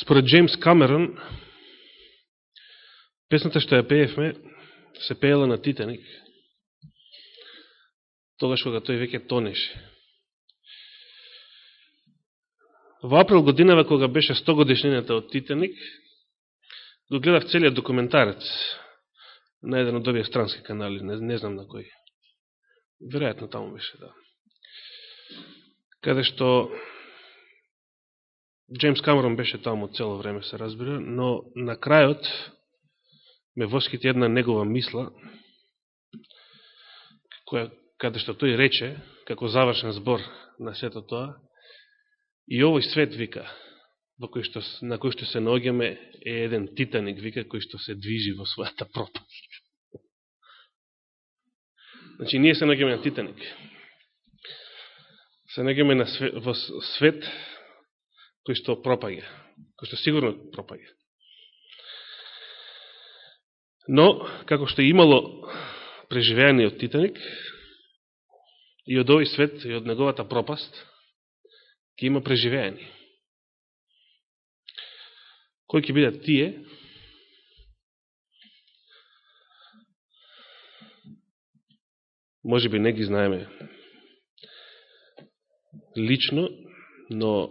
според Джеймс Камерон, песната што ја пеевме, се пеела на Титаник, тогаш кога тој веќе тонеше. Во април годинава, кога беше 100 годишнината од Титаник, го гледав целиот документарец на еден од овие странски канали, не, не знам на кој. Веројатно таму беше, да. Каде што Джеймс Камерон беше таму цело време, се разбира, но на крајот ме воскити една негова мисла, која, каде што тој рече, како завршен збор на сето тоа, И овој свет, вика, во кој што, на кој што се ногеме е еден титаник, вика, кој што се движи во својата пропаст. Значи, ние се ногеме на титаник. Се ногеме на свет, во свет кој што пропаѓа, кој што сигурно пропаѓа. Но, како што имало преживеани од Титаник, и од овој свет, и од неговата пропаст, ќе има преживеани. Кои ќе бидат тие? Може би не ги знаеме лично, но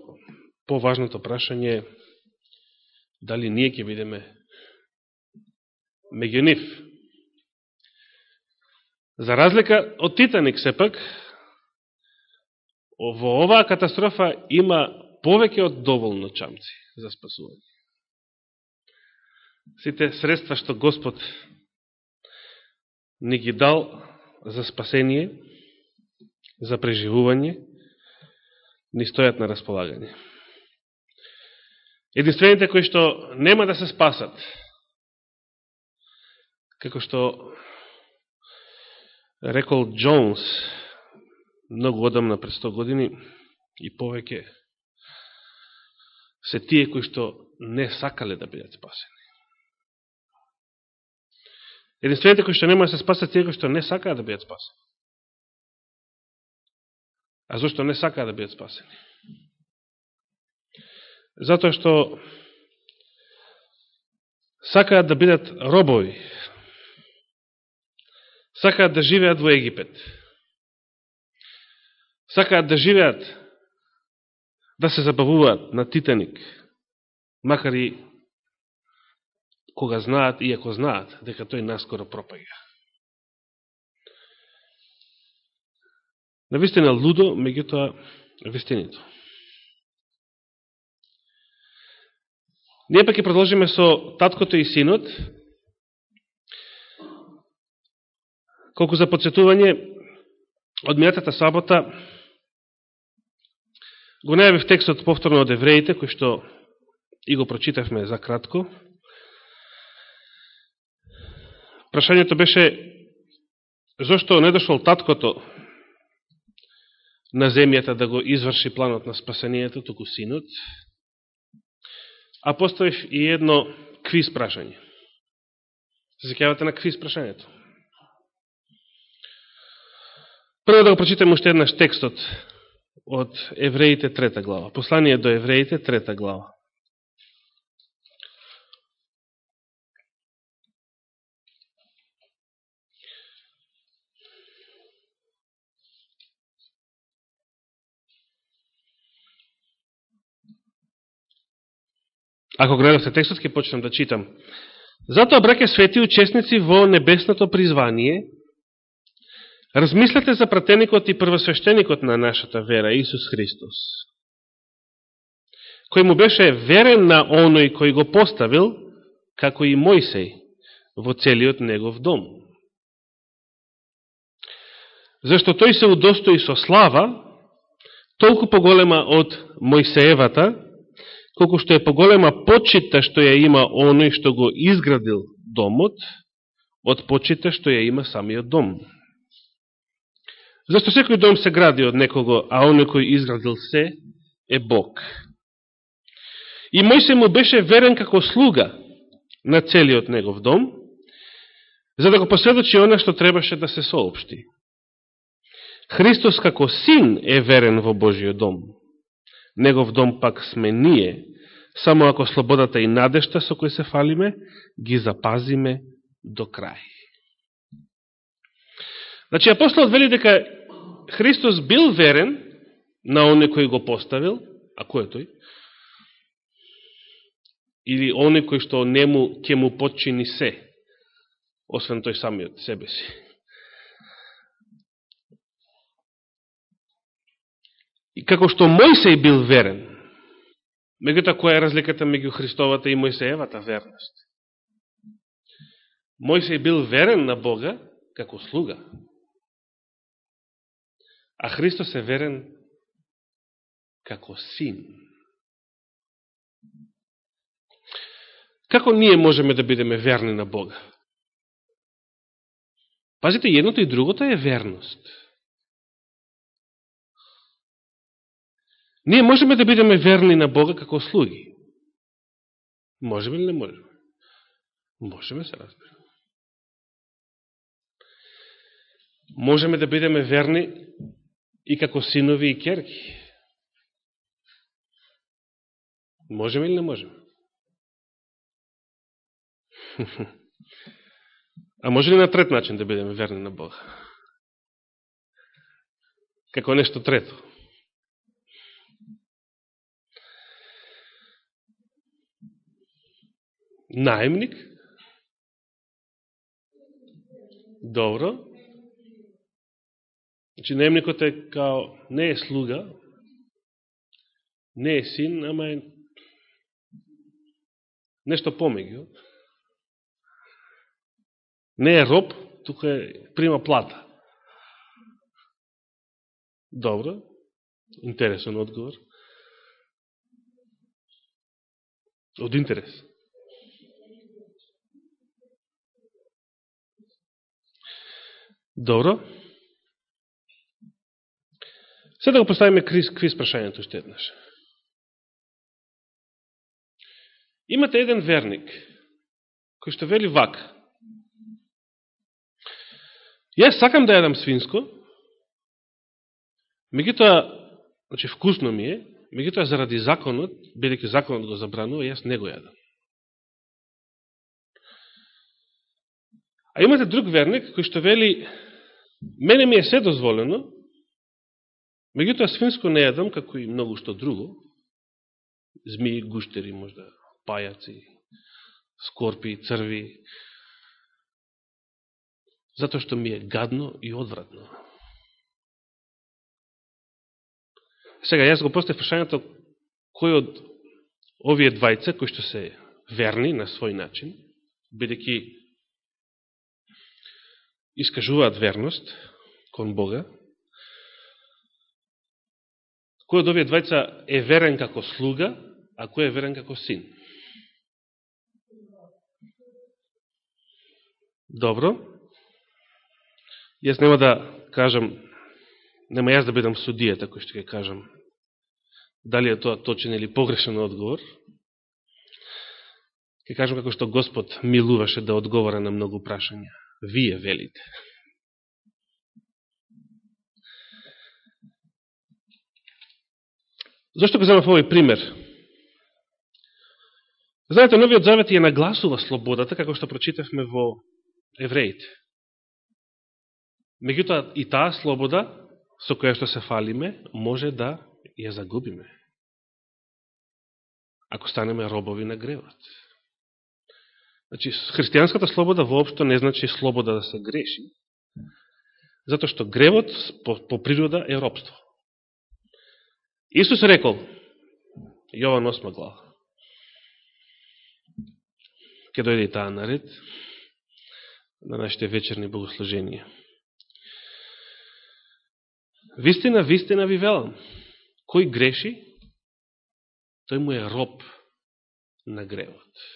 поважното прашање е дали ние ќе бидеме меѓу нив. За разлика од Титаник, сепак, во оваа катастрофа има повеќе од доволно чамци за спасување. Сите средства што Господ ни ги дал за спасение, за преживување, ни стојат на располагање. Единствените кои што нема да се спасат, како што рекол Джонс, многу одамна пред 100 години и повеќе се тие кои што не сакале да бидат спасени. Единствените кои што нема да се спасат тие кои што не сакаат да бидат спасени. А зашто не сакаат да бидат спасени? Затоа што сакаат да бидат робови. Сакаат да живеат во Египет сакаат да живеат, да се забавуваат на Титаник, макар и кога знаат, и ако знаат, дека тој наскоро пропаѓа. Навистина лудо, меѓутоа вистинито. Ние пак ќе продолжиме со таткото и синот. Колку за подсетување, од мијатата сабота Го најавив текстот повторно од евреите, кој што и го прочитавме за кратко. Прашањето беше зашто не дошол таткото на земјата да го изврши планот на спасението, туку синот. А поставив и едно квиз прашање. Се секјавате на квиз прашањето. Прво да го прочитаме уште еднаш текстот од Евреите трета глава. Послание до Евреите трета глава. Ако гледавте текстот, ќе почнам да читам. Затоа, браке свети учесници во небесното призвание, Размислете за пратеникот и првосвещеникот на нашата вера, Исус Христос, кој му беше верен на оној кој го поставил, како и Мојсей, во целиот негов дом. Зашто тој се удостои со слава, толку поголема од Мојсеевата, колку што е поголема почита што ја има оној што го изградил домот, од почита што ја има самиот дом. Зашто секој дом се гради од некого, а оној кој изградил се е Бог. И Мојсе му беше верен како слуга на целиот негов дом, за да го последочи она што требаше да се соопшти. Христос како син е верен во Божиот дом. Негов дом пак сме ние, само ако слободата и надешта со кои се фалиме, ги запазиме до крај. Значи, апостолот вели дека Христос бил верен на оне кој го поставил, а кој е тој? Или оне кој што нему ќе му подчини се, освен тој самиот себе си. И како што Мојсей бил верен, меѓуто која е разликата меѓу Христовата и Мојсеевата верност? Мојсей бил верен на Бога како слуга, а Христос е верен како син. Како ние можеме да бидеме верни на Бога? Пазите, едното и другото е верност. Ние можеме да бидеме верни на Бога како слуги. Можеме или не можеме? Можеме се разбира. Можеме да бидеме верни и како синови и керки. Можеме или не можеме? А може ли на трет начин да бидеме верни на Бога? Како нешто трето. Наемник? Добро. Значи, наемникот е као, не е слуга, не е син, ама е нешто помеѓу. Не е роб, тука е прима плата. Добро, интересен одговор. Од интерес. Добро. Сега да го поставиме квиз, квиз прашањето уште еднаш. Имате еден верник, кој што вели вак. Јас сакам да јадам свинско, меѓутоа, значи вкусно ми е, меѓутоа заради законот, бидејќи законот го забранува, јас не го јадам. А имате друг верник кој што вели, мене ми е се дозволено, меѓутоа свинско не јадам, како и многу што друго, змии, гуштери, можда пајаци, скорпи, црви, затоа што ми е гадно и одвратно. Сега, јас го поставив прашањето, кој од овие двајца, кои што се верни на свој начин, бидеќи искажуваат верност кон Бога, кој од овие двајца е верен како слуга, а кој е верен како син? Добро. Јас нема да кажам, нема јас да бидам судијата кој што ќе кажам дали е тоа точен или погрешен одговор. Ке кажам како што Господ милуваше да одговора на многу прашања. Вие велите. Зошто го земав овој пример? Знаете, Новиот Завет ја нагласува слободата, како што прочитавме во евреите. Меѓутоа, и таа слобода, со која што се фалиме, може да ја загубиме. Ако станеме робови на гревот. Значи, христијанската слобода воопшто не значи слобода да се греши, затоа што гревот по, по природа е робство. Исус рекол, Јован 8 глава, ќе дојде и таа наред, на нашите вечерни богослуженија. Вистина, вистина ви велам, кој греши, тој му е роб на гревот.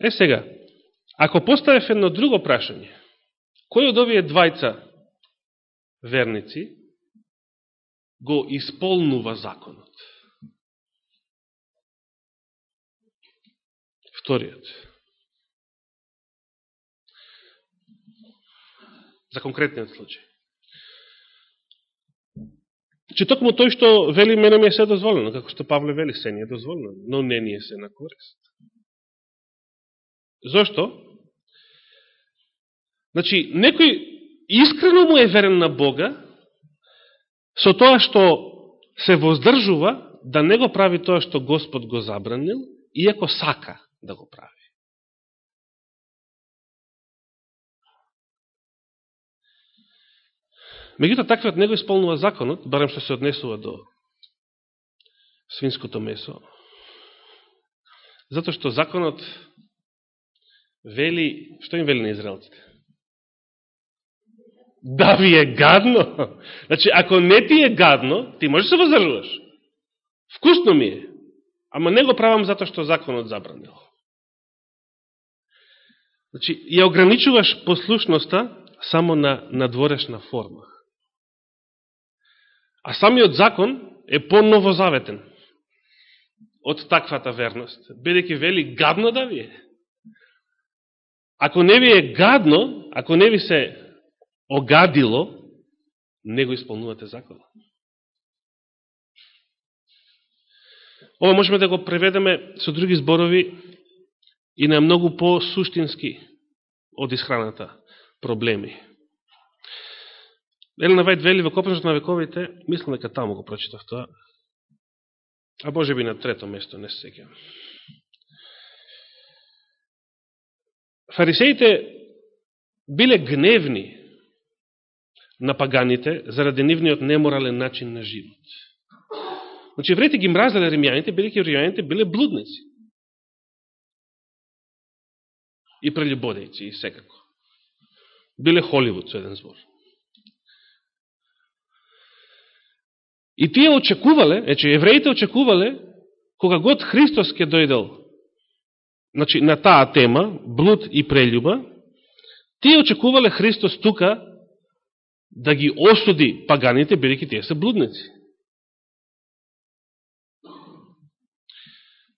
Е сега, ако поставев едно друго прашање, кој од овие двајца верници го исполнува законот? Вториот. За конкретниот случај. че токму тој што вели мене ми е се дозволено, како што Павле вели се не е дозволено, но не ни е се на корист. Зошто? Значи, некој искрено му е верен на Бога, со тоа што се воздржува да не го прави тоа што Господ го забранил, иако сака да го прави. Меѓутоа таквиот не го исполнува законот, барем што се однесува до свинското месо, затоа што законот вели, што им вели на израелците? Да ви е гадно. Значи, ако не ти е гадно, ти можеш да се воздржуваш. Вкусно ми е. Ама не го правам затоа што законот забранил. Значи, ја ограничуваш послушноста само на надворешна форма. А самиот закон е по-новозаветен од таквата верност. Бидеќи вели гадно да ви е. Ако не ви е гадно, ако не ви се огадило, не го исполнувате закон. Ова можеме да го преведеме со други зборови и на многу по-суштински од исхраната проблеми. Елена Вајд вели во Копенжот на вековите, мислам дека таму го прочитав тоа, а Боже би на трето место, не се. Фарисеите биле гневни на паганите заради нивниот неморален начин на живот. Значи, евреите ги мразеле римјаните, бидеќи римјаните биле блудници. И прелюбодејци, и секако. Биле Холивуд, со еден збор. И тие очекувале, ече, евреите очекувале, кога год Христос ке дојдел значи, на таа тема, блуд и прелюба, тие очекувале Христос тука да ги осуди паганите, бидеќи тие се блудници.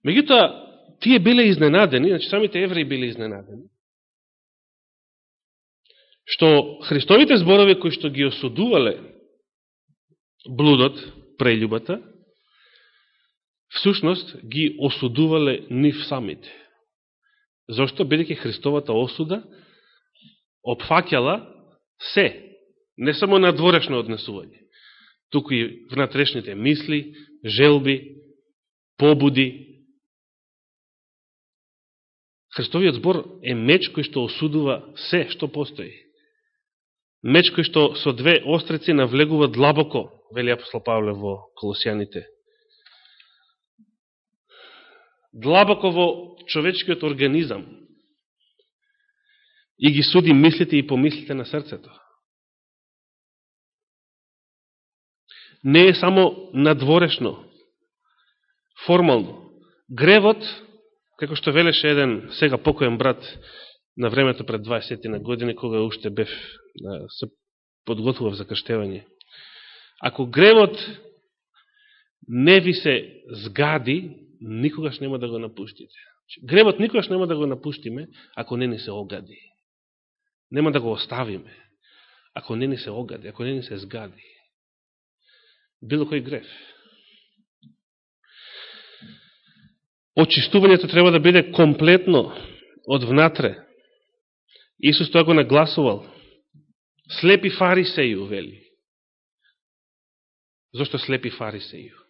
Меѓутоа, тие биле изненадени, значи самите евреи биле изненадени, што Христовите зборови кои што ги осудувале блудот, прелюбата, всушност ги осудувале нив самите. Зошто? Бидеќи Христовата осуда опфакјала се, не само на дворешно однесување, туку и внатрешните мисли, желби, побуди. Христовиот збор е меч кој што осудува се што постои. Меч кој што со две острици навлегува длабоко, вели апостол Павле во Колосијаните. Длабоко во човечкиот организам и ги суди мислите и помислите на срцето. Не е само надворешно, формално. Гревот, како што велеше еден сега покоен брат на времето пред 20 на години, кога уште бев, се подготвував за крштевање. Ако гревот не ви се згади, никогаш нема да го напуштите. Значи, гребот никогаш нема да го напуштиме, ако не ни се огади. Нема да го оставиме, ако не ни се огади, ако не ни се згади. Било кој греф. Очистувањето треба да биде комплетно од внатре. Исус тоа го нагласувал. Слепи фарисеју, вели. Зошто слепи фарисеју?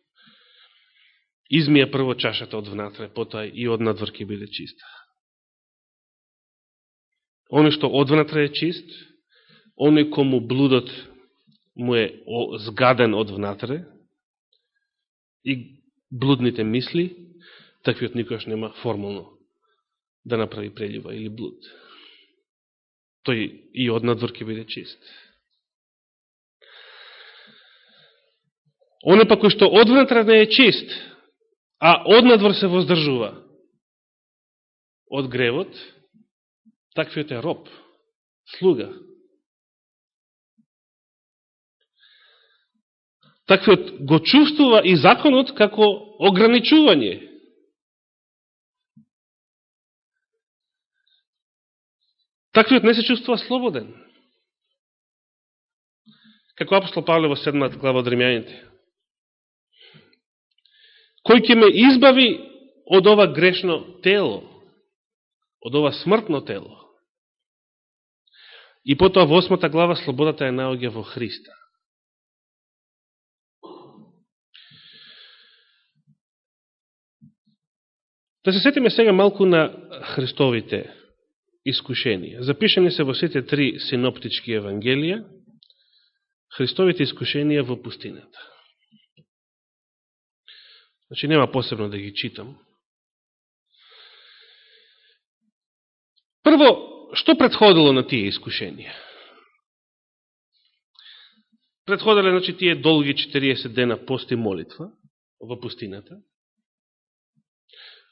Измија прво чашата од внатре, потоа и од надвор ќе биде чиста. Оно што од внатре е чист, оној кому блудот му е згаден од внатре и блудните мисли, таквиот никош нема формално да направи прелива или блуд. Тој и од надвор ќе биде чист. Оне па кој што одвнатре не е чист, а однадвор се воздржува од гревот, таквиот е роб, слуга. Таквиот го чувствува и законот како ограничување. Таквиот не се чувствува слободен. Како апостол Павле во 7 глава од Римјаните кој ќе ме избави од ова грешно тело, од ова смртно тело. И потоа во осмата глава слободата е наоѓа во Христа. Да се сетиме сега малку на Христовите искушенија. Запишани се во сите три синоптички евангелија, Христовите искушенија во пустината. Значи, нема посебно да ги читам. Прво, што предходило на тие искушенија? предходеле значи, тие долги 40 дена пост и молитва во пустината.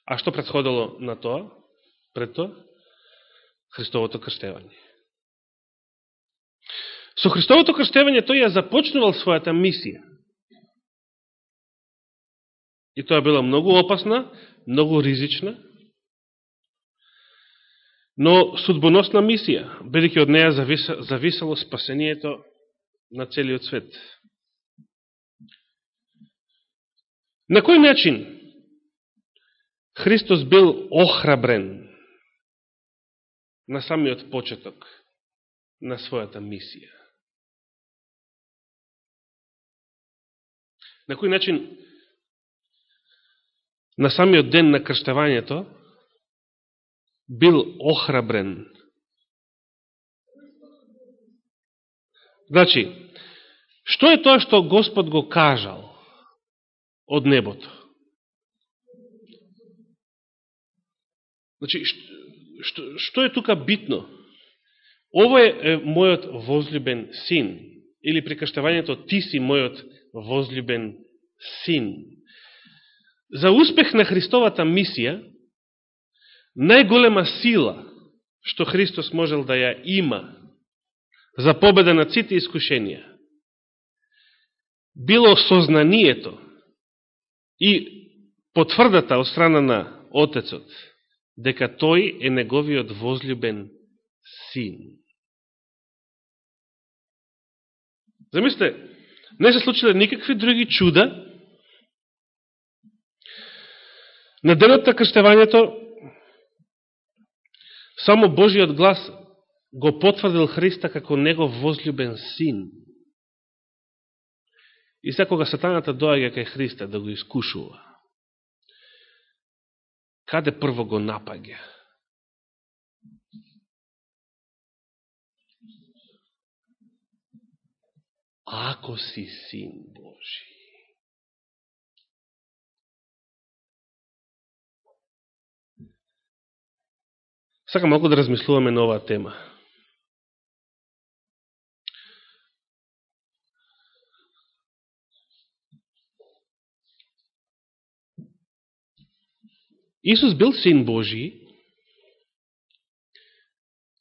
А што предходило на тоа? Пред тоа? Христовото крштевање. Со Христовото крштевање тој ја започнувал својата мисија. И тоа била многу опасна, многу ризична, но судбоносна мисија, бидеќи од неја зависало спасението на целиот свет. На кој начин Христос бил охрабрен на самиот почеток на својата мисија. На кој начин на самиот ден на крштевањето, бил охрабрен. Значи, што е тоа што Господ го кажал од небото? Значи, што, што е тука битно? Ово е мојот возлюбен син. Или прикаштавањето ти си мојот возлюбен син. За успех на Христовата мисија, најголема сила што Христос можел да ја има за победа на ците искушенија, било сознанието и потврдата од страна на Отецот, дека тој е неговиот возлюбен син. Замислите, не се случиле никакви други чуда. На денот на крштевањето, само Божиот глас го потврдил Христа како негов возлюбен син. И секога сатаната доаѓа кај Христа да го искушува каде прво го напаѓа? Ако си син Божи. Сакам малко да размислуваме на оваа тема. Исус бил син Божи,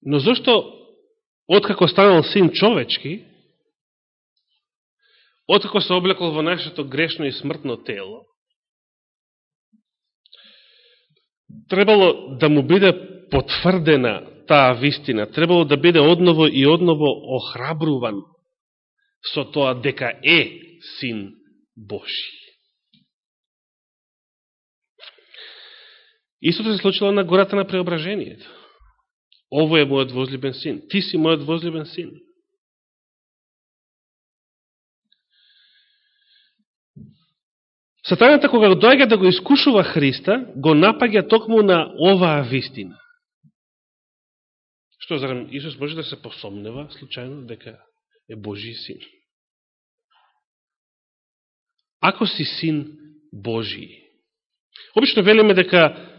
но зашто откако станал син човечки, откако се облекол во нашето грешно и смртно тело, требало да му биде потврдена таа вистина, требало да биде одново и одново охрабруван со тоа дека е син Божи. Истото се случило на гората на преображението. Ово е мојот возлюбен син. Ти си мојот возлюбен син. Сатаната, кога дојга да го искушува Христа, го напаѓа токму на оваа вистина. Што, зарем Исус може да се посомнева случајно дека е Божи син? Ако си син Божи, обично велиме дека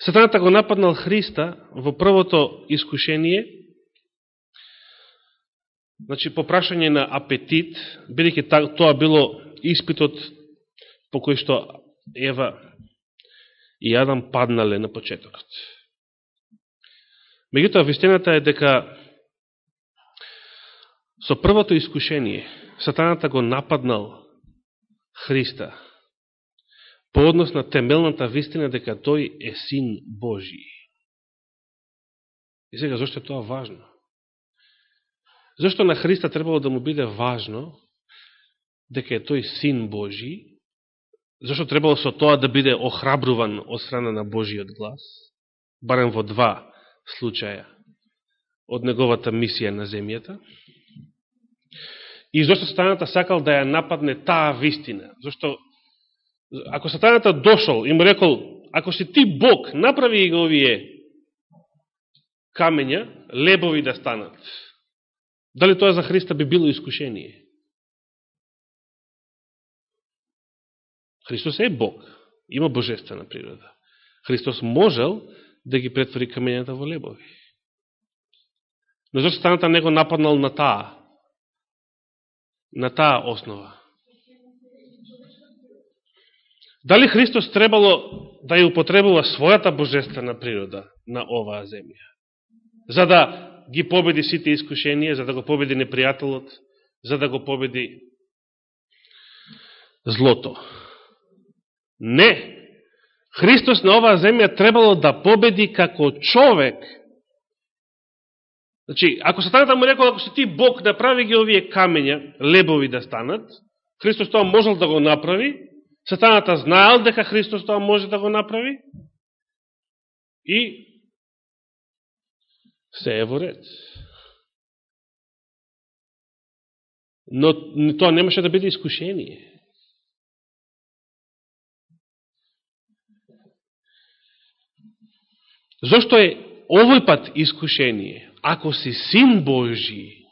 Сатаната го нападнал Христа во првото искушение, значи по прашање на апетит, бидеќи тоа било испитот по кој што Ева и Адам паднале на почетокот. Меѓутоа, вистината е дека со првото искушение Сатаната го нападнал Христа по однос на темелната вистина дека тој е син Божи. И сега, зашто е тоа важно? Зашто на Христа требало да му биде важно дека е тој син Божи, зашто требало со тоа да биде охрабруван од страна на Божиот глас, барем во два случаја од неговата мисија на земјата, и зашто сатаната сакал да ја нападне таа вистина, зашто ако сатаната дошол и му рекол, ако си ти Бог, направи ги овие камења, лебови да станат. Дали тоа за Христа би било искушение? Христос е Бог, има божествена природа. Христос можел да ги претвори камењата во лебови. Но зашто станата не го нападнал на таа, на таа основа? Дали Христос требало да ја употребува својата божествена природа на оваа земја? За да ги победи сите искушенија, за да го победи непријателот, за да го победи злото. Не. Христос на оваа земја требало да победи како човек. Значи, ако сатаната му рекол, ако си ти Бог, да прави ги овие камења, лебови да станат, Христос тоа можел да го направи, сатаната знаел дека Христос тоа може да го направи, и се е во ред. Но тоа немаше да биде искушение. Зошто е овој пат искушение? Ако си син Божи,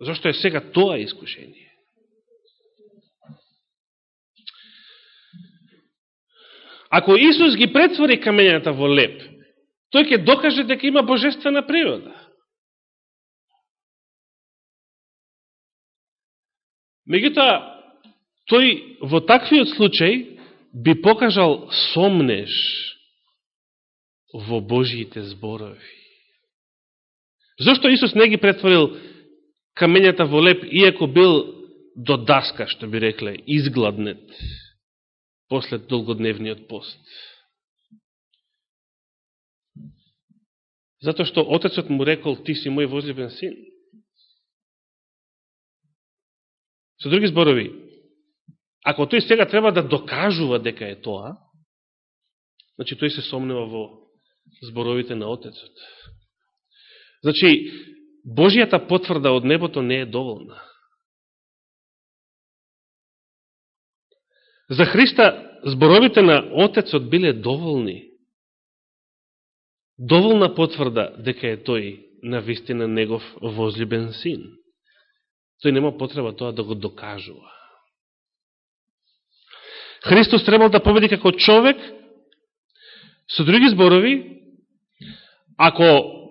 зошто е сега тоа искушение? Ако Исус ги претвори камењата во леп, тој ќе докаже дека има божествена природа. Меѓутоа, тој во таквиот случај би покажал сомнеш во Божиите зборови. Зошто Исус не ги претворил камењата во леп, иако бил до даска, што би рекле, изгладнет после долгодневниот пост? Зато што Отецот му рекол, ти си мој возлюбен син. Со други зборови, ако тој сега треба да докажува дека е тоа, значи тој се сомнева во зборовите на Отецот. Значи, Божијата потврда од небото не е доволна. За Христа зборовите на Отецот биле доволни. Доволна потврда дека е тој на вистина негов возлюбен син. Тој нема потреба тоа да го докажува. Христос требал да победи како човек, со други зборови, ако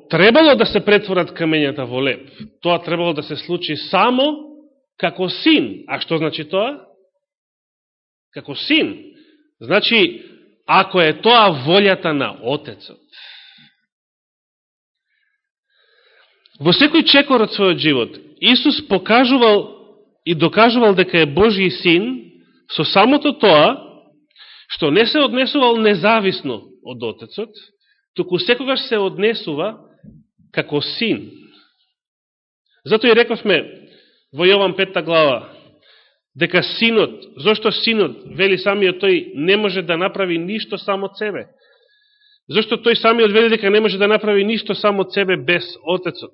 требало да се претворат камењата во леп, тоа требало да се случи само како син. А што значи тоа? Како син. Значи, ако е тоа волјата на Отецот. Во секој чекор од својот живот, Исус покажувал и докажувал дека е Божи син со самото тоа, што не се однесувал независно од Отецот, туку секогаш се однесува како син. Зато и рековме во Јован петта глава, дека синот, зашто синот, вели самиот тој, не може да направи ништо само од себе. Зашто тој самиот вели дека не може да направи ништо само од себе без Отецот.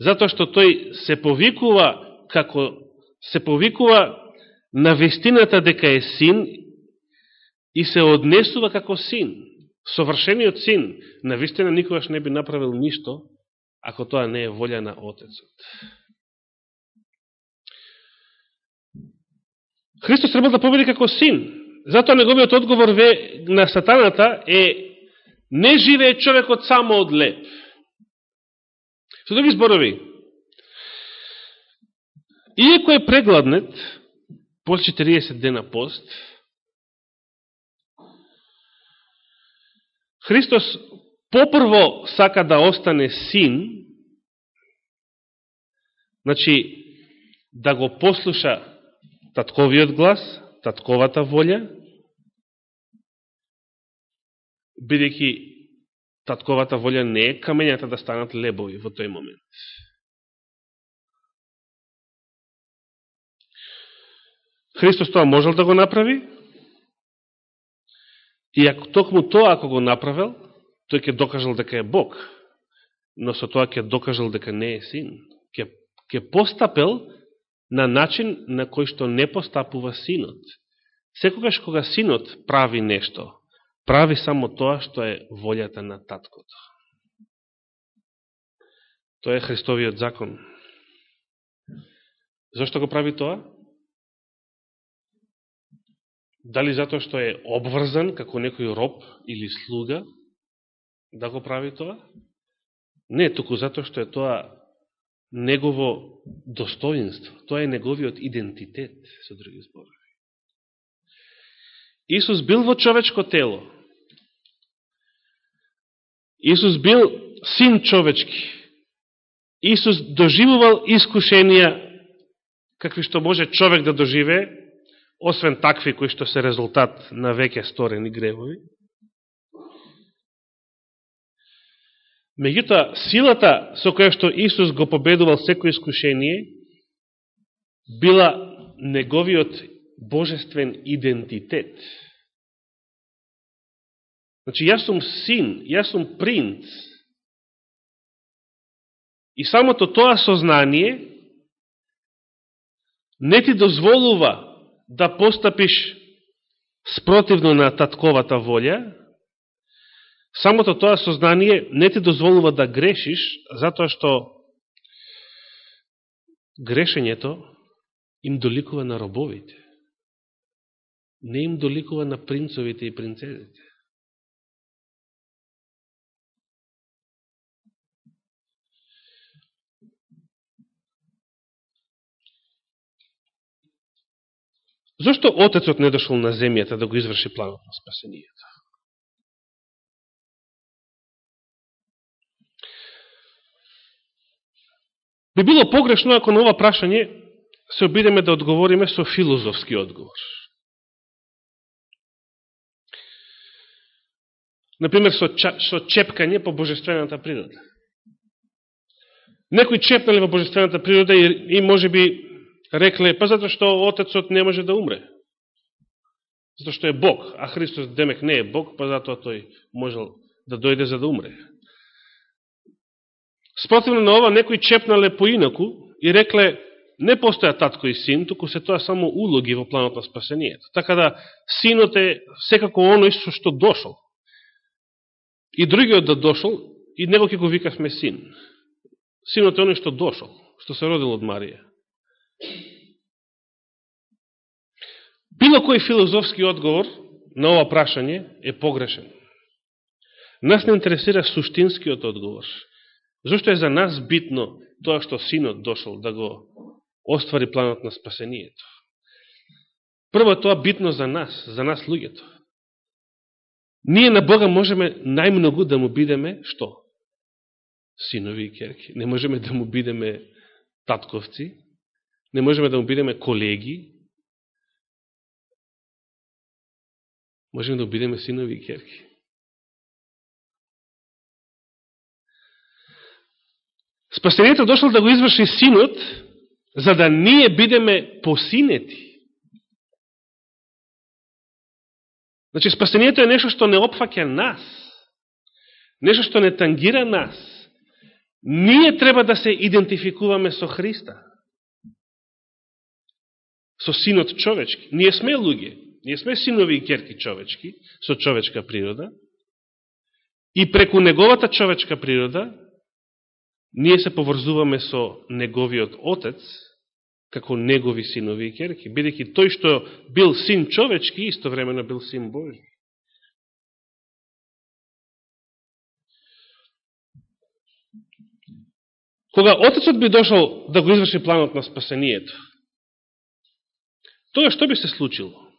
Затоа што тој се повикува како се повикува на вестината дека е син и се однесува како син совршениот син, на вистина никогаш не би направил ништо, ако тоа не е волја на Отецот. Христос треба да победи како син. Затоа неговиот одговор ве на сатаната е не живее човекот само од леп. Со други зборови, иеко е прегладнет, после 40 дена пост, Христос попрво сака да остане син, значи да го послуша татковиот глас, татковата волја, бидејќи татковата волја не е камењата да станат лебови во тој момент. Христос тоа можел да го направи, и ако токму тоа ако го направил, тој ќе докажал дека е Бог, но со тоа ќе докажал дека не е син. Ќе, ќе постапел на начин на кој што не постапува синот. Секогаш кога синот прави нешто, прави само тоа што е волјата на таткото. Тоа е Христовиот закон. Зошто го прави тоа? Дали затоа што е обврзан како некој роб или слуга да го прави тоа? Не, туку затоа што е тоа негово достоинство. Тоа е неговиот идентитет, со други зборови. Исус бил во човечко тело. Исус бил син човечки. Исус доживувал искушенија какви што може човек да доживее освен такви кои што се резултат на веќе сторени гревови. Меѓутоа, силата со која што Исус го победувал секој искушение, била неговиот божествен идентитет. Значи, јас сум син, јас сум принц. И самото тоа сознание не ти дозволува да постапиш спротивно на татковата волја, самото тоа сознание не ти дозволува да грешиш, затоа што грешењето им доликува на робовите. Не им доликува на принцовите и принцезите. Зошто Отецот не дошол на земјата да го изврши планот на спасението? Би било погрешно ако на ова прашање се обидеме да одговориме со филозофски одговор. Например, со, со чепкање по божествената природа. Некој чепнали во божествената природа и, и може би рекле, па затоа што Отецот не може да умре. Затоа што е Бог, а Христос демек не е Бог, па затоа тој можел да дојде за да умре. Спротивно на ова, некои чепнале поинаку и рекле, не постоја татко и син, туку се тоа само улоги во планот на спасението. Така да, синот е секако оној со што дошол. И другиот да дошол, и него ќе го викавме син. Синот е оној што дошол, што се родил од Марија. Било кој филозофски одговор на ова прашање е погрешен. Нас не интересира суштинскиот одговор. Зошто е за нас битно тоа што синот дошол да го оствари планот на спасението? Прво тоа битно за нас, за нас луѓето. Ние на Бога можеме најмногу да му бидеме што? Синови и керки. Не можеме да му бидеме татковци, не можеме да му бидеме колеги, можеме да бидеме синови и керки. Спасението дошло да го изврши синот, за да ние бидеме посинети. Значи, спасението е нешто што не опфаќа нас. Нешто што не тангира нас. Ние треба да се идентификуваме со Христа. Со синот човечки. Ние сме луѓе. Ние сме синови и керки човечки, со човечка природа, и преку неговата човечка природа, ние се поврзуваме со неговиот отец, како негови синови и керки, бидеќи тој што бил син човечки, истовремено бил син Божи. Кога Отецот би дошол да го изврши планот на спасението, тоа што би се случило?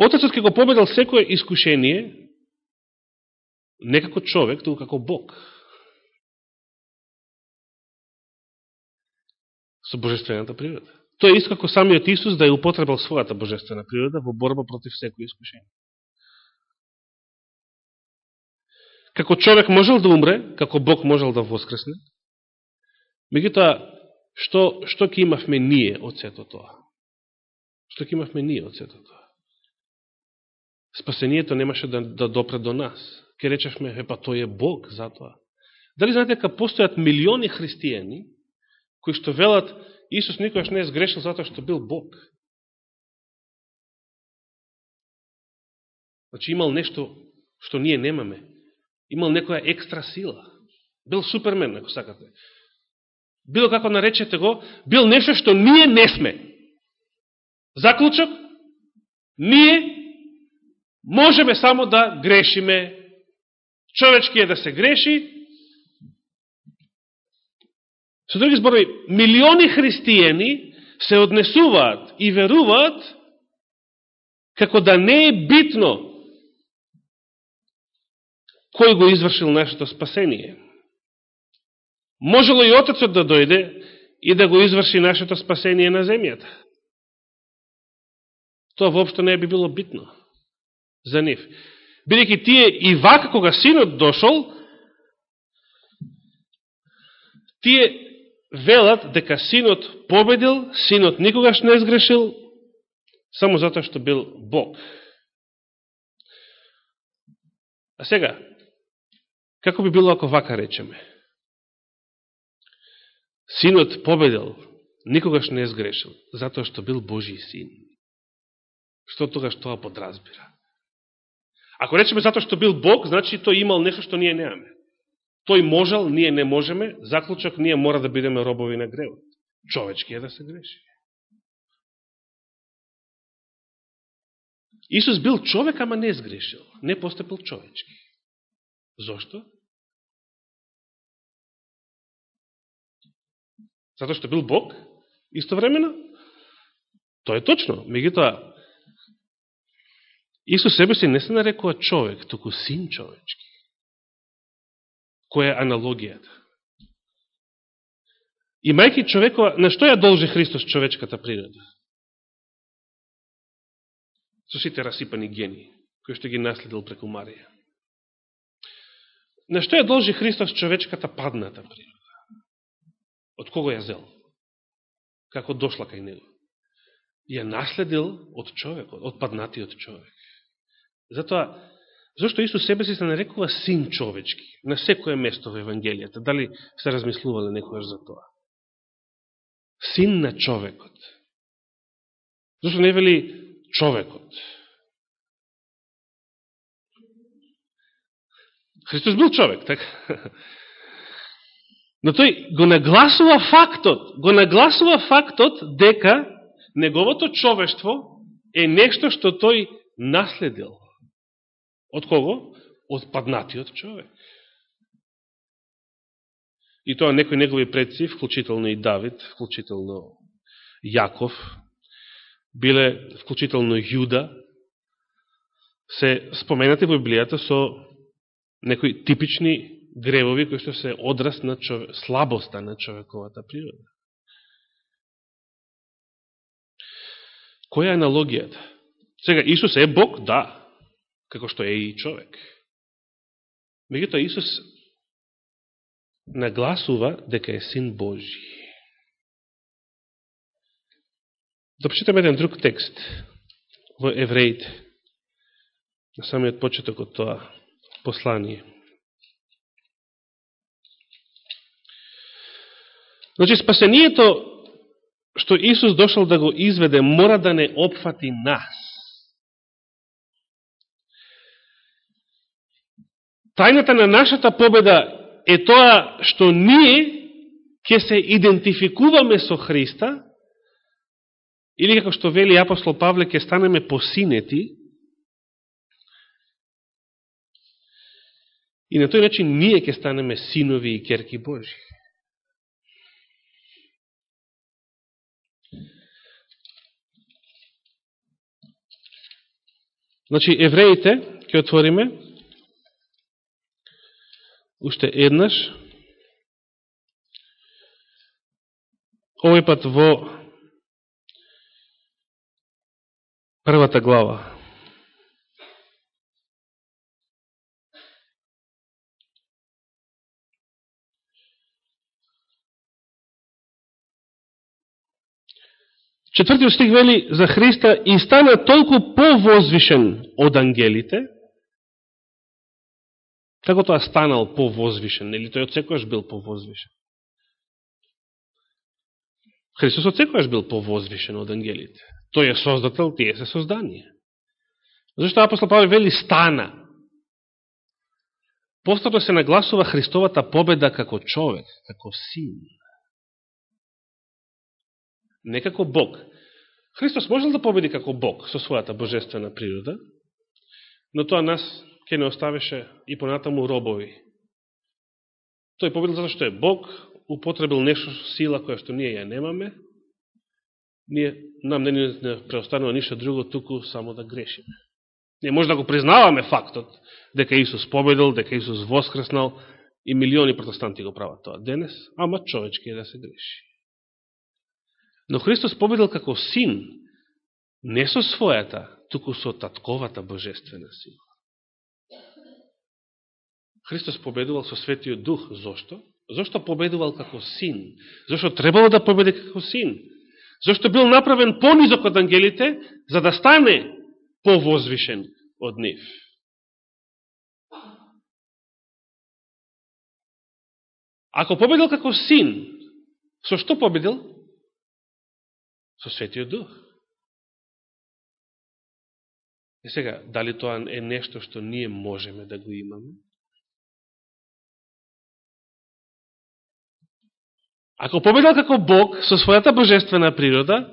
Отецот ке го победал секое искушение, не како човек, туку како Бог. Со божествената природа. Тоа е исто како самиот Исус да ја употребал својата божествена природа во борба против секој искушение. Како човек можел да умре, како Бог можел да воскресне, Меѓутоа, што, што ќе имавме ние од сето тоа? Што ќе имавме ние од сето тоа? Спасението немаше да, да допре до нас. Ке речевме, е па тој е Бог за тоа. Дали знаете дека постојат милиони христијани кои што велат Исус никогаш не е сгрешил затоа што бил Бог? Значи имал нешто што ние немаме. Имал некоја екстра сила. Бил супермен, ако сакате. Било како наречете го, бил нешто што ние не сме. Заклучок, ние можеме само да грешиме. Човечки е да се греши. Со други зборови, милиони христијани се однесуваат и веруваат како да не е битно кој го извршил нашето спасение. Можело и Отецот да дојде и да го изврши нашето спасение на земјата. Тоа воопшто не би било битно за нив. Бидеќи тие и вака кога синот дошол, тие велат дека синот победил, синот никогаш не сгрешил, само затоа што бил Бог. А сега, како би било ако вака речеме? Синот победел, никогаш не е сгрешил, затоа што бил Божи син. Што тогаш тоа подразбира? Ако речеме затоа што бил Бог, значи тој имал нешто што ние неаме. Тој можел, ние не можеме, заклучок ние мора да бидеме робови на гревот. Човечки е да се греши. Исус бил човек, ама не сгрешил. Не постепил човечки. Зошто? Затоа што бил Бог, истовремено? Тоа е точно. Меѓутоа, Исус себе си не се нарекува човек, туку син човечки. Која е аналогијата? Имајки човекова, на што ја должи Христос човечката природа? Со сите расипани гени, кои што ги наследил преку Марија. На што ја должи Христос човечката падната природа? Од кого ја зел? Како дошла кај него? Ја наследил од човекот, од паднатиот човек. Затоа, зашто Исус себе си се нарекува син човечки на секое место во Евангелијата? Дали се размислувале некојаш за тоа? Син на човекот. Зашто не вели човекот? Христос бил човек, така? Но тој го нагласува фактот, го нагласува фактот дека неговото човештво е нешто што тој наследил. Од кого? Од паднатиот човек. И тоа некои негови предци, вклучително и Давид, вклучително Јаков, биле вклучително Јуда, се споменати во Библијата со некои типични гревови кои што се одраз на човек, слабоста на човековата природа. Која е аналогијата? Сега, Исус е Бог, да, како што е и човек. Меѓутоа Исус нагласува дека е син Божи. Да почитаме еден друг текст во Евреите, на самиот почеток од тоа послание. Значи, спасението што Исус дошол да го изведе, мора да не опфати нас. Тајната на нашата победа е тоа што ние ќе се идентификуваме со Христа, или како што вели апостол Павле, ќе станеме посинети, и на тој начин ние ќе станеме синови и керки Божи. Значи, евреите, ќе отвориме, уште еднаш, овој пат во првата глава. Четвртиот стих вели за Христа и стана толку повозвишен од ангелите, како тоа станал повозвишен, или тој од секојаш бил повозвишен. Христос од секојаш бил повозвишен од ангелите. Тој е создател, тие се создание. Зашто апостол Павле вели стана? Повторно се нагласува Христовата победа како човек, како син не како Бог. Христос можел да победи како Бог со својата божествена природа, но тоа нас ќе не оставеше и понатаму робови. Тој победил затоа што е Бог, употребил нешто сила која што ние ја немаме, ние, нам не не преостанува ништо друго, туку само да грешиме. Ние може да го признаваме фактот дека Исус победил, дека Исус воскреснал и милиони протестанти го прават тоа денес, ама човечки е да се греши. Но Христос победил како син, не со својата, туку со татковата божествена сила. Христос победувал со Светиот Дух. Зошто? Зошто победувал како син? Зошто требало да победи како син? Зошто бил направен понизок од ангелите, за да стане повозвишен од нив? Ако победил како син, со што победил? Со Светиот Дух. И сега, дали тоа е нешто што ние можеме да го имаме? Ако победил како Бог со својата божествена природа,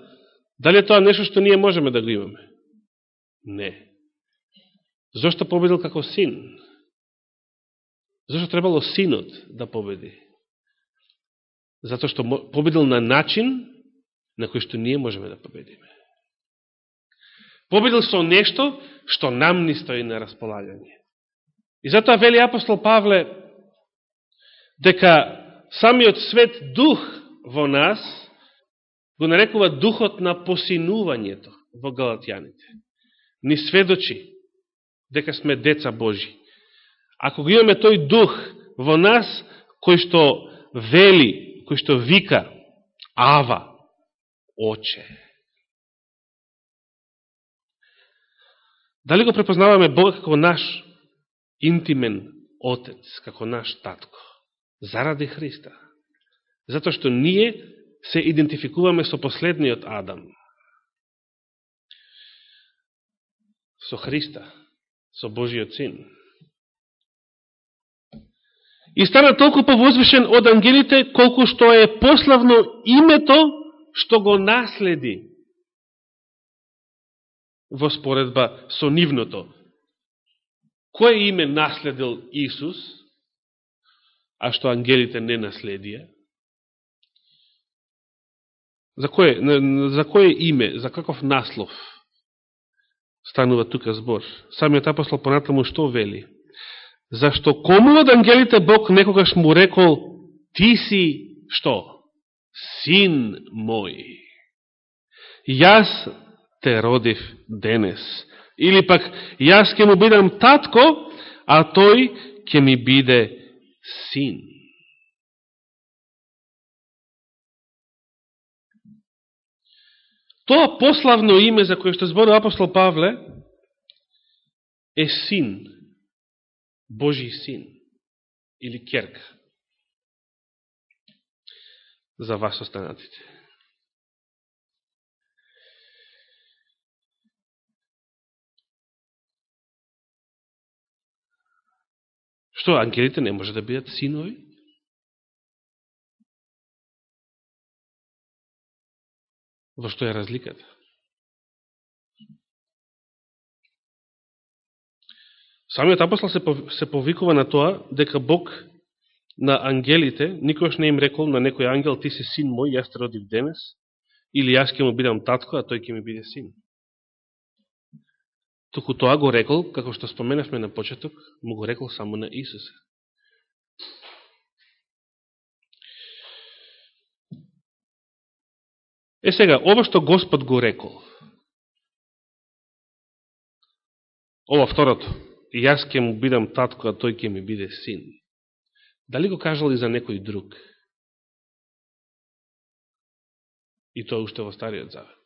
дали тоа нешто што ние можеме да го имаме? Не. Зошто победил како син? Зошто требало синот да победи? Зато што победил на начин на кој што ние можеме да победиме. Победил со нешто што нам ни стои на располагање. И затоа вели апостол Павле дека самиот свет дух во нас го нарекува духот на посинувањето во Галатјаните. Ни сведочи дека сме деца Божи. Ако го имаме тој дух во нас, кој што вели, кој што вика Ава, Оче. Дали го препознаваме Бога како наш интимен Отец, како наш Татко? Заради Христа. Затоа што ние се идентификуваме со последниот Адам. Со Христа, со Божиот Син. И стана толку повозвишен од ангелите, колку што е пославно името што го наследи во споредба со нивното. Кој име наследил Исус, а што ангелите не наследија? За кое, за кое име, за каков наслов станува тука збор? Самиот апостол понатаму што вели? Зашто кому од ангелите Бог некогаш му рекол, ти си што? Син мој, јас те родив денес. Или пак, јас ќе му бидам татко, а тој ќе ми биде син. Тоа пославно име за кое што зборува апостол Павле е син, Божи син или керка за вас останатите. Што, ангелите не може да бидат синови? Во што е разликата? Самиот апостол се повикува на тоа дека Бог на ангелите, никош не им рекол на некој ангел, ти си син мој, јас те родив денес, или јас ќе му бидам татко, а тој ќе ми биде син. Туку тоа го рекол, како што споменавме на почеток, му го рекол само на Исуса. Е сега, ова што Господ го рекол, ова второто, јас ќе му бидам татко, а тој ќе ми биде син. Дали го кажал и за некој друг? И тоа уште во Стариот Завет.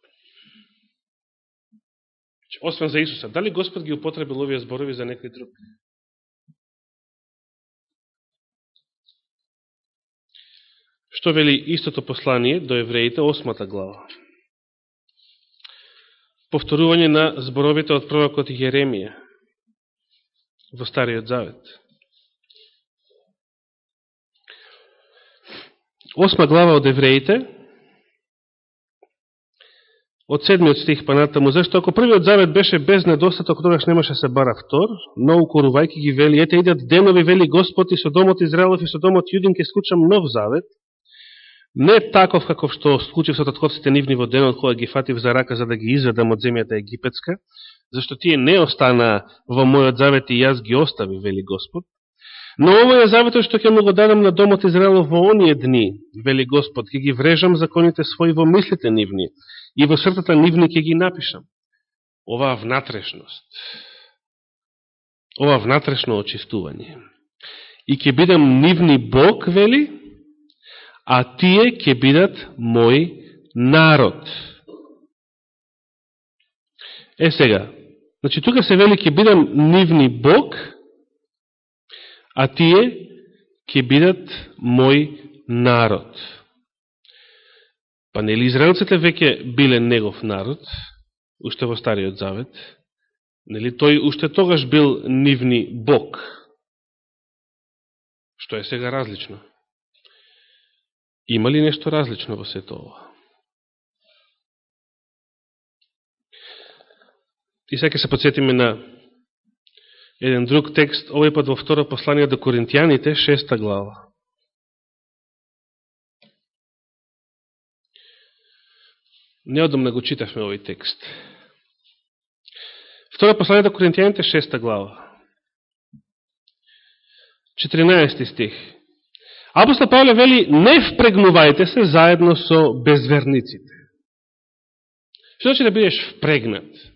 Значи, освен за Исуса. Дали Господ ги употребил овие зборови за некој друг? Што вели истото послание до евреите, осмата глава? Повторување на зборовите од пророкот Јеремија во Стариот Завет. Осма глава од евреите, од седмиот стих па натаму, зашто? Ако првиот завет беше без недостаток, тогаш немаше да се бара втор, но укорувајки ги вели, ете идат денови, вели Господ и со домот Израелов и со домот Јудин ке скучам нов завет, не таков како што случив со татковците нивни во денот кога ги фатив за рака за да ги изведам од земјата египетска, зашто тие не остана во мојот завет и јас ги остави, вели Господ. Но овој е заветот што ќе му го дадам на домот Израелов во оние дни, вели Господ, ќе ги врежам законите своји во мислите нивни и во сртата нивни ќе ги напишам. Оваа внатрешност, ова внатрешно очистување. И ќе бидам нивни Бог, вели, а тие ќе бидат мој народ. Е сега, значи тука се вели ќе бидам нивни Бог, а тие ќе бидат мој народ. Па нели израелците веќе биле негов народ, уште во Стариот Завет, нели тој уште тогаш бил нивни Бог, што е сега различно. Има ли нешто различно во сето ова? И сега се подсетиме на еден друг текст, овој пат во второ послание до Коринтијаните, шеста глава. Неодомно го читавме овој текст. Второ послание до Коринтијаните, шеста глава. 14 стих. Апостол Павле вели, не впрегнувајте се заедно со безверниците. Што значи да бидеш впрегнат?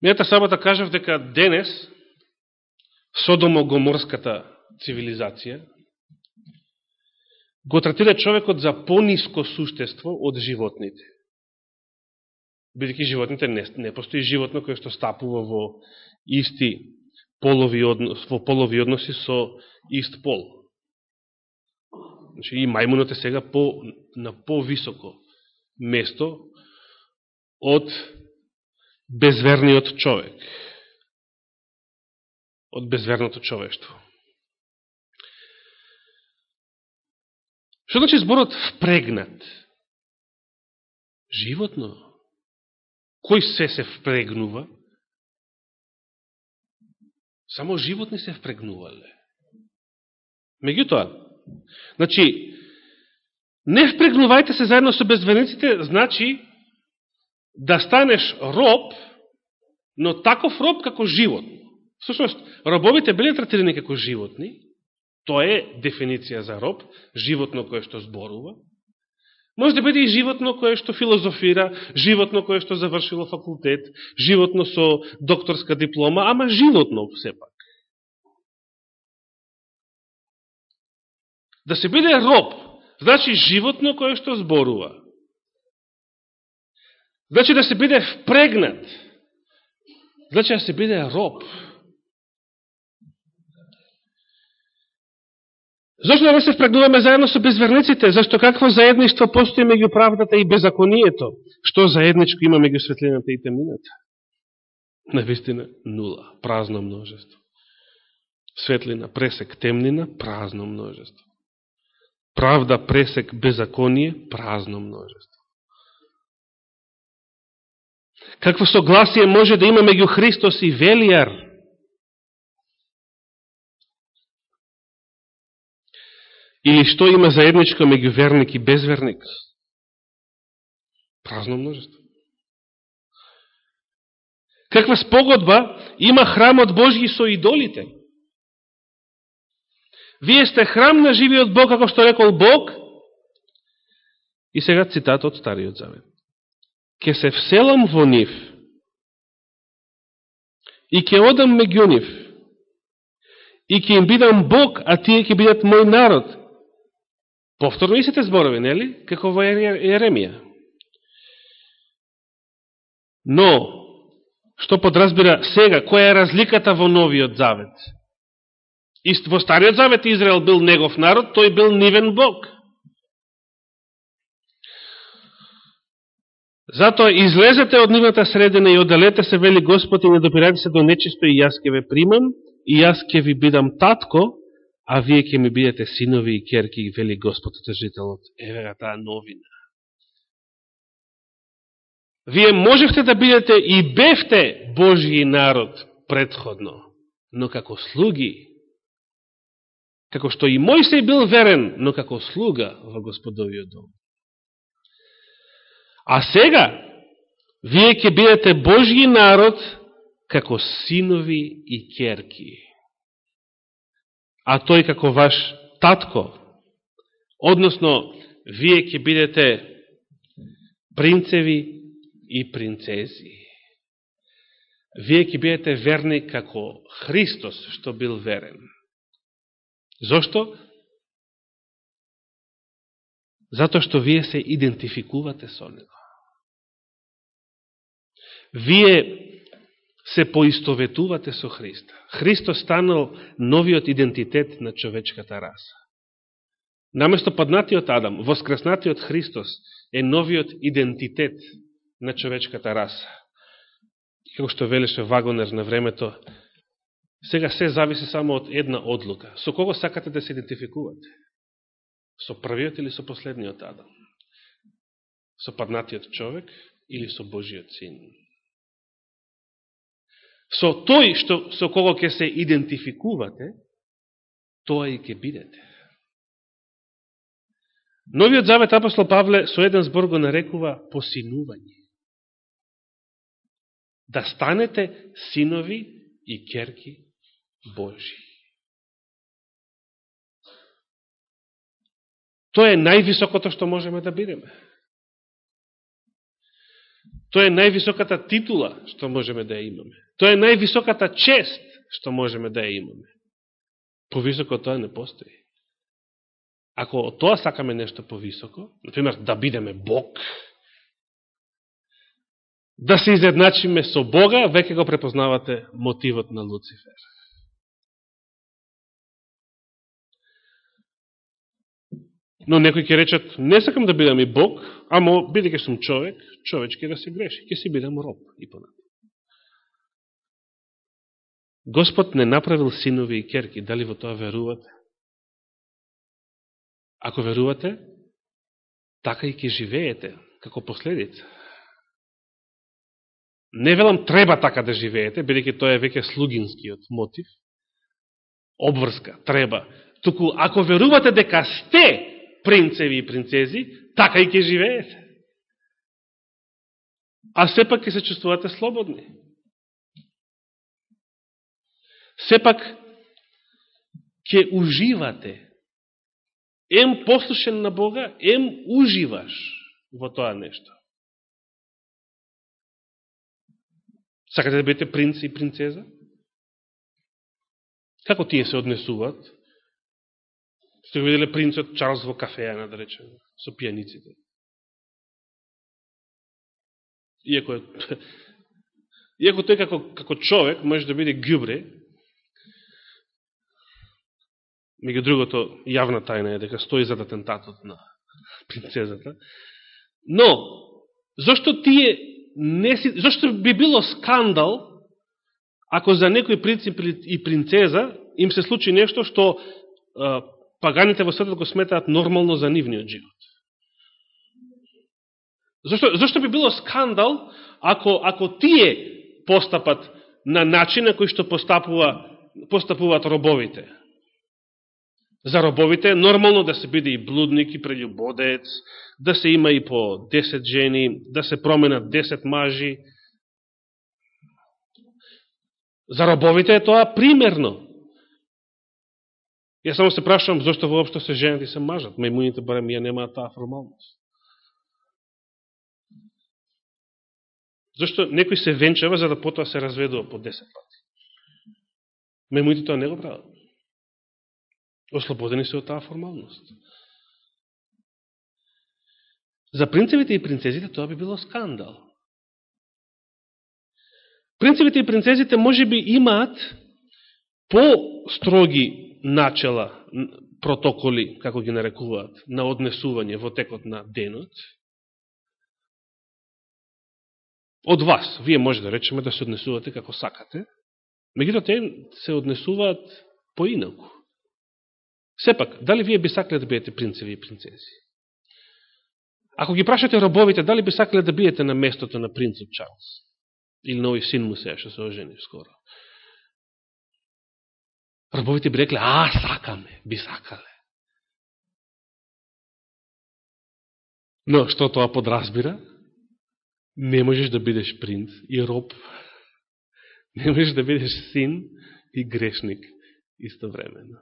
Мијата сабота да кажав дека денес Содомо-Гоморската цивилизација го тратира човекот за пониско суштество од животните бидеќи животните не, не постои животно кое што стапува во исти полови однос, во полови односи со ист пол. Значи и мајмунот е сега по, на повисоко место од безверниот човек. Од безверното човештво. Што значи зборот впрегнат? Животно Кој се се впрегнува? Само животни се впрегнувале. Меѓутоа, значи, не впрегнувајте се заедно со безверниците, значи да станеш роб, но таков роб како животно. Всушност, робовите биле третирани како животни, тоа е дефиниција за роб, животно кое што зборува, Може да биде и животно кое што филозофира, животно кое што завршило факултет, животно со докторска диплома, ама животно сепак. Да се биде роб, значи животно кое што зборува. Значи да се биде впрегнат. Значи да се биде роб. Зошто да не се впрегнуваме заедно со безверниците? Зашто какво заедништво постои меѓу правдата и беззаконието? Што заедничко има меѓу светлината и темнината? Навистина, нула, празно множество. Светлина, пресек, темнина, празно множество. Правда, пресек, беззаконие, празно множество. Какво согласие може да има меѓу Христос и Велијар? Или што има заедничко меѓу верник и безверник? Празно множество. Каква спогодба има храмот Божји со идолите? Вие сте храм на живиот Бог, како што рекол Бог. И сега цитат од Стариот Завет. Ке се вселам во нив и ке одам меѓу нив и ке им бидам Бог, а тие ке бидат мој народ Повторно истите зборови, нели? Како во Еремија. Но, што подразбира сега, која е разликата во новиот завет? Ист, во Стариот завет Израел бил негов народ, тој бил нивен Бог. Затоа излезете од нивната средина и одалете се, вели Господ, и не допирате се до нечисто и јас ке ве примам, и јас ке ви бидам татко, а вие ке ми бидете синови и керки, вели Господ Отежителот. Еве таа новина. Вие можевте да бидете и бевте Божии народ предходно, но како слуги, како што и Мојсей бил верен, но како слуга во Господовиот дом. А сега, вие ќе бидете Божји народ како синови и керки. А тој како ваш татко, односно, вие ќе бидете принцеви и принцези. Вие ќе бидете верни како Христос, што бил верен. Зошто? Зато што вие се идентификувате со Него. Вие се поистоветувате со Христа. Христос станал новиот идентитет на човечката раса. Наместо паднатиот Адам, воскреснатиот Христос е новиот идентитет на човечката раса. Како што велеше Вагонер на времето, сега се зависи само од една одлука. Со кого сакате да се идентификувате? Со првиот или со последниот Адам? Со паднатиот човек или со Божиот син? Со тој што, со кого ќе се идентификувате, тоа и ќе бидете. Новиот завет апостол Павле со еден збор го нарекува посинување. Да станете синови и керки Божи. Тоа е највисокото што можеме да бидеме. Тоа е највисоката титула што можеме да ја имаме. Тоа е највисоката чест што можеме да ја имаме. Повисоко тоа не постои. Ако од тоа сакаме нешто повисоко, например, да бидеме Бог, да се изедначиме со Бога, веќе го препознавате мотивот на Луцифер. Но некои ќе речат, не сакам да бидам и Бог, амо бидеќи сум човек, човечки да се греши, ќе си бидам роб и понатаму. Господ не направил синови и керки, дали во тоа верувате? Ако верувате, така и ќе живеете, како последица. Не велам треба така да живеете, бидеќи тоа е веќе слугинскиот мотив, обврска, треба. Туку, ако верувате дека сте принцеви и принцези, така и ќе живеете. А сепак ќе се чувствувате слободни. Сепак ќе уживате. Ем послушен на Бога, ем уживаш во тоа нешто. Сакате да бидете принц и принцеза? Како тие се однесуваат? Сте го виделе принцот Чарлз во кафеја, да речем, со пијаниците. Иако, е, иако тој како, како човек може да биде гјубре, меѓу другото, јавна тајна е дека стои за атентатот на принцезата. Но, зашто тие не си, зашто би било скандал ако за некој принцип и принцеза им се случи нешто што паганите во светот го сметаат нормално за нивниот живот. Зошто, зашто би било скандал ако, ако тие постапат на начин на кој што постапува, постапуваат робовите? За робовите е нормално да се биде и блудник, и прелюбодец, да се има и по 10 жени, да се променат 10 мажи. За робовите е тоа примерно. Ја само се прашувам зашто воопшто се женат и се мажат. Маймуните барем ја немаат таа формалност. Зашто некој се венчава за да потоа се разведува по 10 пати. Маймуните тоа не го прават. Ослободени се од таа формалност. За принцевите и принцезите тоа би било скандал. Принцевите и принцезите може би имаат по-строги начела, протоколи, како ги нарекуваат, на однесување во текот на денот. Од вас, вие може да речеме да се однесувате како сакате, меѓуто те се однесуваат поинаку. Сепак, дали вие би сакале да бидете принцеви и принцези? Ако ги прашате робовите, дали би сакале да бидете на местото на принцот Чарлз? Или на овој син му сега, што се ожени скоро? Рабовите би рекле, а, сакаме, би сакале. Но, што тоа подразбира? Не можеш да бидеш принц и роб. Не можеш да бидеш син и грешник истовремено.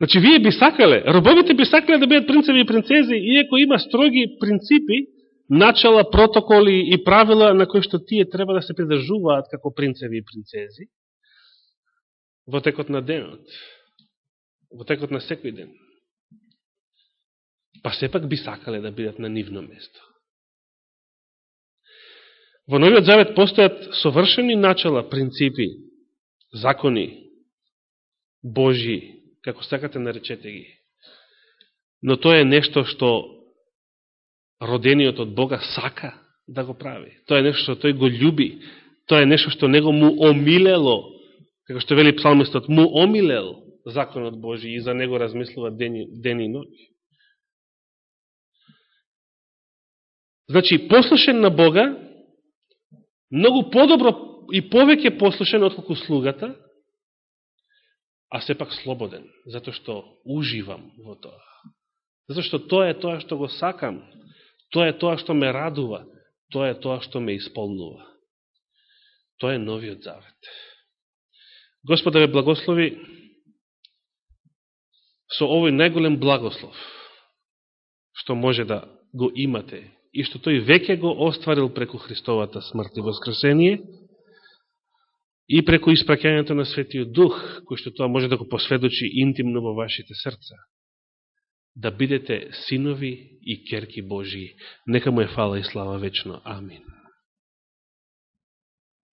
Значи, вие би сакале, робовите би сакале да бидат принцеви и принцези, иако има строги принципи, начала, протоколи и правила на кои што тие треба да се придржуваат како принцеви и принцези во текот на денот, во текот на секој ден. Па сепак би сакале да бидат на нивно место. Во Новиот Завет постојат совршени начала, принципи, закони, Божи, како сакате наречете ги. Но тоа е нешто што родениот од Бога сака да го прави. Тоа е нешто што тој го љуби. Тоа е нешто што него му омилело. Како што вели псалмистот, му омилел законот Божи и за него размислува ден и, ден и ноќ. Значи, послушен на Бога, многу подобро и повеќе послушен отколку слугата, а сепак слободен, затоа што уживам во тоа. Затоа што тоа е тоа што го сакам. Тоа е тоа што ме радува, тоа е тоа што ме исполнува. Тоа е новиот завет. Господа ве благослови со овој најголем благослов што може да го имате и што тој веќе го остварил преку Христовата смрт и воскресение и преку испраќањето на Светиот Дух, кој што тоа може да го посведочи интимно во вашите срца да бидете синови и керки Божии. Нека му е фала и слава вечно. Амин.